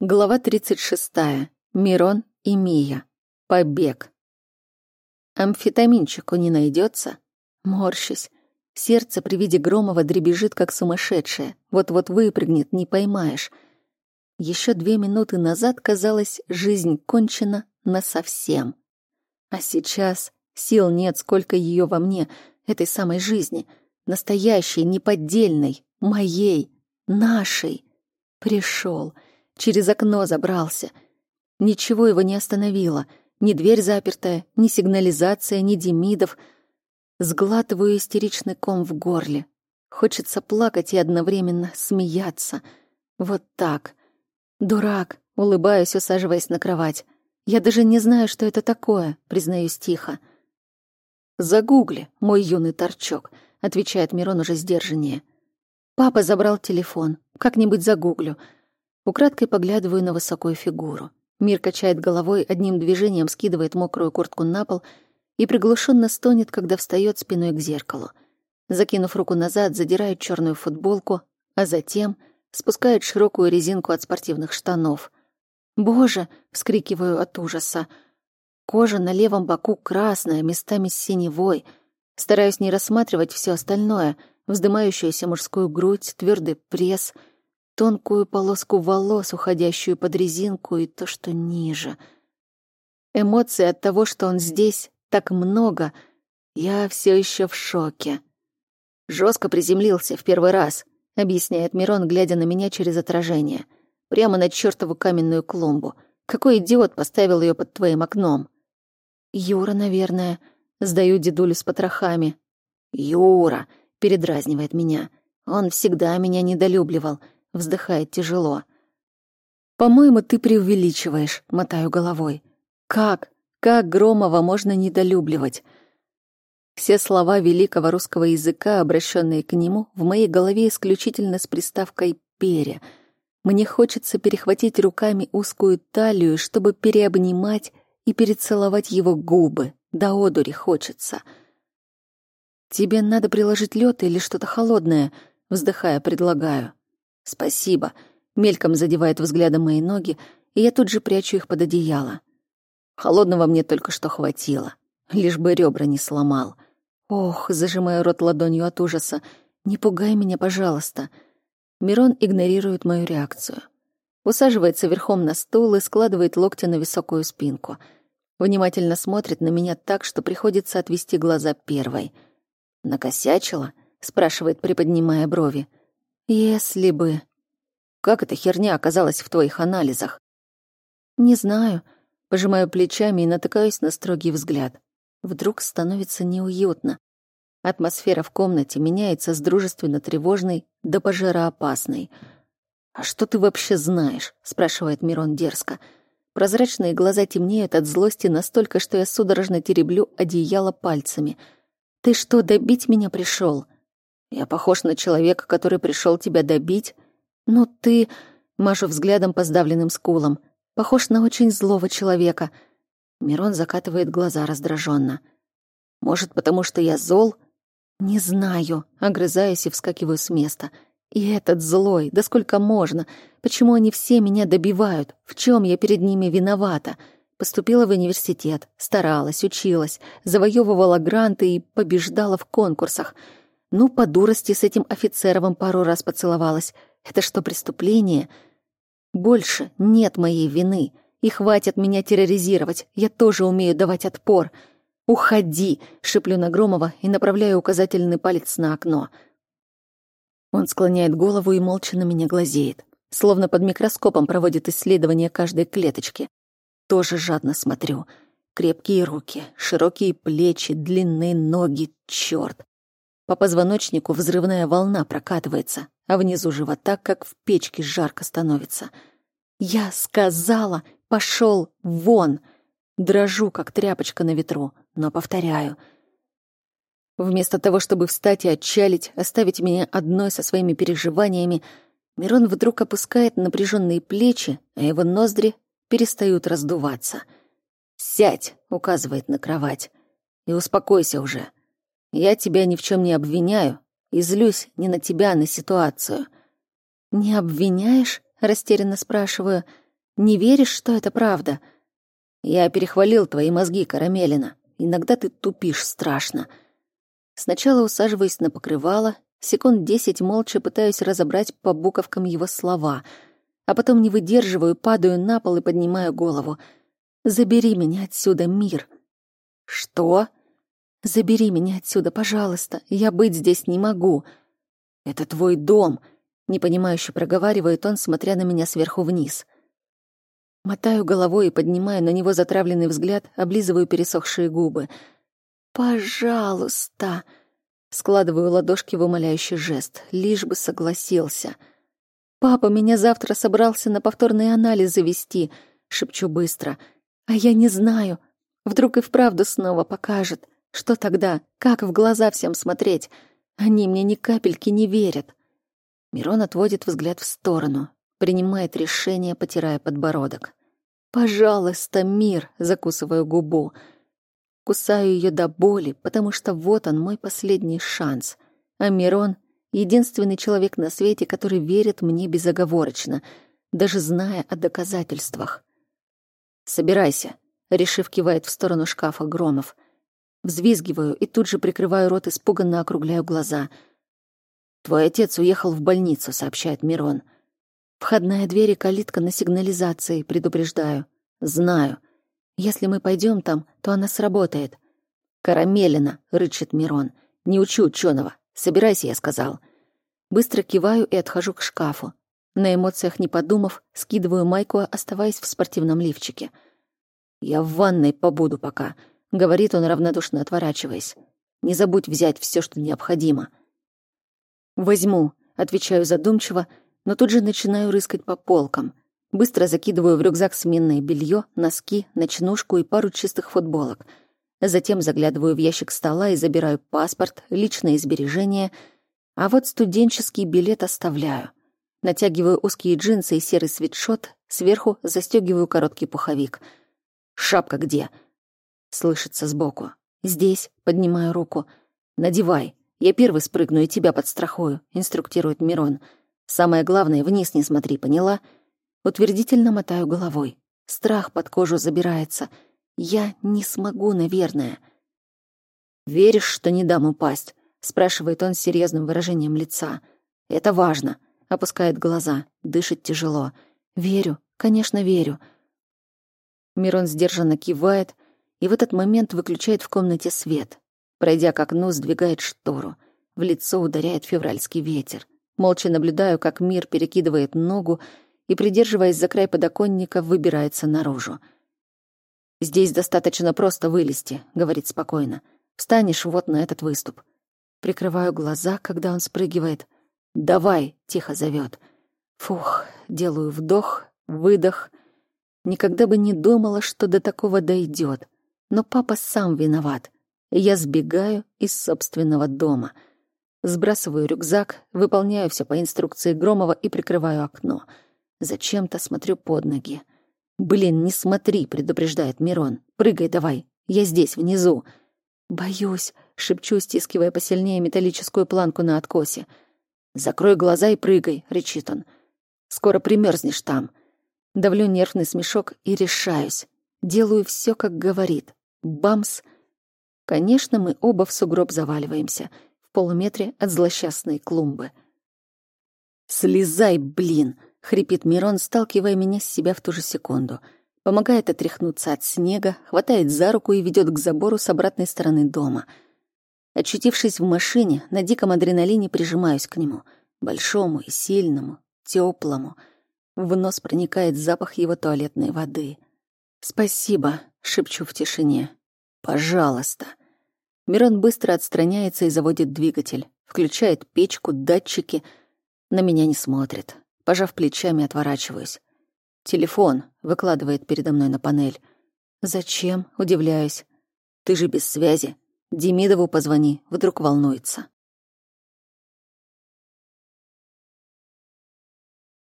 Глава 36. Мирон и Мия. Побег. Амфетаминчику не найдется? Морщусь. Сердце при виде Громова дребезжит, как сумасшедшее. Вот-вот выпрыгнет, не поймаешь. Еще две минуты назад, казалось, жизнь кончена насовсем. А сейчас сил нет, сколько ее во мне, этой самой жизни. Настоящей, неподдельной, моей, нашей. Пришел. Пришел Через окно забрался. Ничего его не остановило. Ни дверь запертая, ни сигнализация, ни Демидов. Сглатываю истеричный ком в горле. Хочется плакать и одновременно смеяться. Вот так. Дурак, улыбаюсь, усаживаясь на кровать. Я даже не знаю, что это такое, признаюсь тихо. «Загугли, мой юный торчок», — отвечает Мирон уже сдержаннее. «Папа забрал телефон. Как-нибудь загуглю. Украдкой поглядываю на высокую фигуру. Мир качает головой, одним движением скидывает мокрую куртку на пол и приглушенно стонет, когда встает спиной к зеркалу. Закинув руку назад, задирает черную футболку, а затем спускает широкую резинку от спортивных штанов. «Боже!» — вскрикиваю от ужаса. Кожа на левом боку красная, местами синевой. Стараюсь не рассматривать все остальное — вздымающуюся мужскую грудь, твердый пресс — тонкую полоску волос, уходящую под резинку, и то, что ниже. Эмоции от того, что он здесь, так много. Я все еще в шоке. Жестко приземлился в первый раз, объясняет Мирон, глядя на меня через отражение. Прямо на чертову каменную клумбу. Какой идиот поставил ее под твоим окном? Юра, наверное. Сдаю дедулю с потрохами. Юра, передразнивает меня. Он всегда меня недолюбливал — вздыхает тяжело. «По-моему, ты преувеличиваешь», — мотаю головой. «Как? Как Громова можно недолюбливать?» Все слова великого русского языка, обращенные к нему, в моей голове исключительно с приставкой «пере». Мне хочется перехватить руками узкую талию, чтобы переобнимать и перецеловать его губы. До одури хочется. «Тебе надо приложить лед или что-то холодное», — вздыхая, предлагаю. «Спасибо», — мельком задевает взглядом мои ноги, и я тут же прячу их под одеяло. Холодного мне только что хватило, лишь бы ребра не сломал. Ох, зажимаю рот ладонью от ужаса. «Не пугай меня, пожалуйста». Мирон игнорирует мою реакцию. Усаживается верхом на стул и складывает локти на высокую спинку. Внимательно смотрит на меня так, что приходится отвести глаза первой. «Накосячила?» — спрашивает, приподнимая брови. Если бы... Как эта херня оказалась в твоих анализах? Не знаю. Пожимаю плечами и натыкаюсь на строгий взгляд. Вдруг становится неуютно. Атмосфера в комнате меняется с дружественно-тревожной до пожароопасной. «А что ты вообще знаешь?» — спрашивает Мирон дерзко. Прозрачные глаза темнеют от злости настолько, что я судорожно тереблю одеяло пальцами. «Ты что, добить меня пришел? Я похож на человека, который пришел тебя добить? Но ты, машу взглядом по сдавленным скулам, похож на очень злого человека. Мирон закатывает глаза раздраженно. Может, потому что я зол? Не знаю, огрызаюсь и вскакиваю с места. И этот злой, да сколько можно? Почему они все меня добивают? В чем я перед ними виновата? Поступила в университет, старалась, училась, завоевывала гранты и побеждала в конкурсах — ну, по дурости с этим офицеровым пару раз поцеловалась. Это что, преступление? Больше нет моей вины. И хватит меня терроризировать. Я тоже умею давать отпор. «Уходи!» — шиплю на Громова и направляю указательный палец на окно. Он склоняет голову и молча на меня глазеет. Словно под микроскопом проводит исследование каждой клеточки. Тоже жадно смотрю. Крепкие руки, широкие плечи, длинные ноги. Чёрт! По позвоночнику взрывная волна прокатывается, а внизу живота, как в печке, жарко становится. Я сказала, пошел вон. Дрожу, как тряпочка на ветру, но повторяю. Вместо того, чтобы встать и отчалить, оставить меня одной со своими переживаниями, Мирон вдруг опускает напряженные плечи, а его ноздри перестают раздуваться. «Сядь», — указывает на кровать, — «и успокойся уже». Я тебя ни в чем не обвиняю и злюсь не на тебя, а на ситуацию. Не обвиняешь? растерянно спрашиваю. Не веришь, что это правда? Я перехвалил твои мозги, Карамелина. Иногда ты тупишь страшно. Сначала усаживаюсь на покрывало, секунд десять молча пытаюсь разобрать по буковкам его слова, а потом не выдерживаю, падаю на пол и поднимаю голову. «Забери меня отсюда, мир!» «Что?» «Забери меня отсюда, пожалуйста. Я быть здесь не могу». «Это твой дом», — непонимающе проговаривает он, смотря на меня сверху вниз. Мотаю головой и поднимаю на него затравленный взгляд, облизываю пересохшие губы. «Пожалуйста!» Складываю ладошки в умоляющий жест, лишь бы согласился. «Папа меня завтра собрался на повторный анализ завести», — шепчу быстро. «А я не знаю. Вдруг и вправду снова покажет. Что тогда? Как в глаза всем смотреть? Они мне ни капельки не верят». Мирон отводит взгляд в сторону, принимает решение, потирая подбородок. «Пожалуйста, мир!» — закусываю губу. Кусаю ее до боли, потому что вот он, мой последний шанс. А Мирон — единственный человек на свете, который верит мне безоговорочно, даже зная о доказательствах. «Собирайся», — решив кивает в сторону шкафа Громов. Взвизгиваю и тут же прикрываю рот, испуганно округляю глаза. «Твой отец уехал в больницу», — сообщает Мирон. — Входная дверь и калитка на сигнализации, предупреждаю. Знаю. Если мы пойдем там, то она сработает. Карамелина, рычит Мирон. Не учу ученого. Собирайся, я сказал. Быстро киваю и отхожу к шкафу. На эмоциях не подумав, скидываю майку, оставаясь в спортивном лифчике. «Я в ванной побуду пока», — говорит он, равнодушно отворачиваясь. «Не забудь взять все, что необходимо». «Возьму», — отвечаю задумчиво, — но тут же начинаю рыскать по полкам. Быстро закидываю в рюкзак сменное белье, носки, ночнушку и пару чистых футболок. Затем заглядываю в ящик стола и забираю паспорт, личные сбережения, а вот студенческий билет оставляю. Натягиваю узкие джинсы и серый свитшот, сверху застегиваю короткий пуховик. «Шапка где?» Слышится сбоку. «Здесь», — поднимаю руку. «Надевай. Я первый спрыгну и тебя подстрахую», — инструктирует Мирон. Самое главное, вниз не смотри, поняла? Утвердительно мотаю головой. Страх под кожу забирается. Я не смогу, наверное. «Веришь, что не дам упасть?» — спрашивает он с серьезным выражением лица. «Это важно», — опускает глаза, дышит тяжело. «Верю, конечно, верю». Мирон сдержанно кивает и в этот момент выключает в комнате свет. Пройдя к окну, сдвигает штору. В лицо ударяет февральский ветер. Молча наблюдаю, как мир перекидывает ногу и, придерживаясь за край подоконника, выбирается наружу. «Здесь достаточно просто вылезти», — говорит спокойно. «Встанешь вот на этот выступ». Прикрываю глаза, когда он спрыгивает. «Давай!» — тихо зовет. Фух, делаю вдох, выдох. Никогда бы не думала, что до такого дойдет. Но папа сам виноват. Я сбегаю из собственного дома — Сбрасываю рюкзак, выполняю все по инструкции Громова и прикрываю окно. Зачем-то смотрю под ноги. «Блин, не смотри», — предупреждает Мирон. «Прыгай давай, я здесь, внизу». «Боюсь», — шепчу, стискивая посильнее металлическую планку на откосе. «Закрой глаза и прыгай», — рычит он. «Скоро примерзнешь там». Давлю нервный смешок и решаюсь. Делаю все, как говорит. Бамс. Конечно, мы оба в сугроб заваливаемся — в полуметре от злосчастной клумбы. «Слезай, блин!» — хрипит Мирон, сталкивая меня с себя в ту же секунду. Помогает отряхнуться от снега, хватает за руку и ведет к забору с обратной стороны дома. Очутившись в машине, на диком адреналине прижимаюсь к нему. Большому и сильному, теплому. В нос проникает запах его туалетной воды. «Спасибо», — шепчу в тишине. «Пожалуйста». Мирон быстро отстраняется и заводит двигатель. Включает печку, датчики. На меня не смотрит. Пожав плечами, отворачиваюсь. «Телефон», — выкладывает передо мной на панель. «Зачем?» — удивляюсь. «Ты же без связи. Демидову позвони, вдруг волнуется».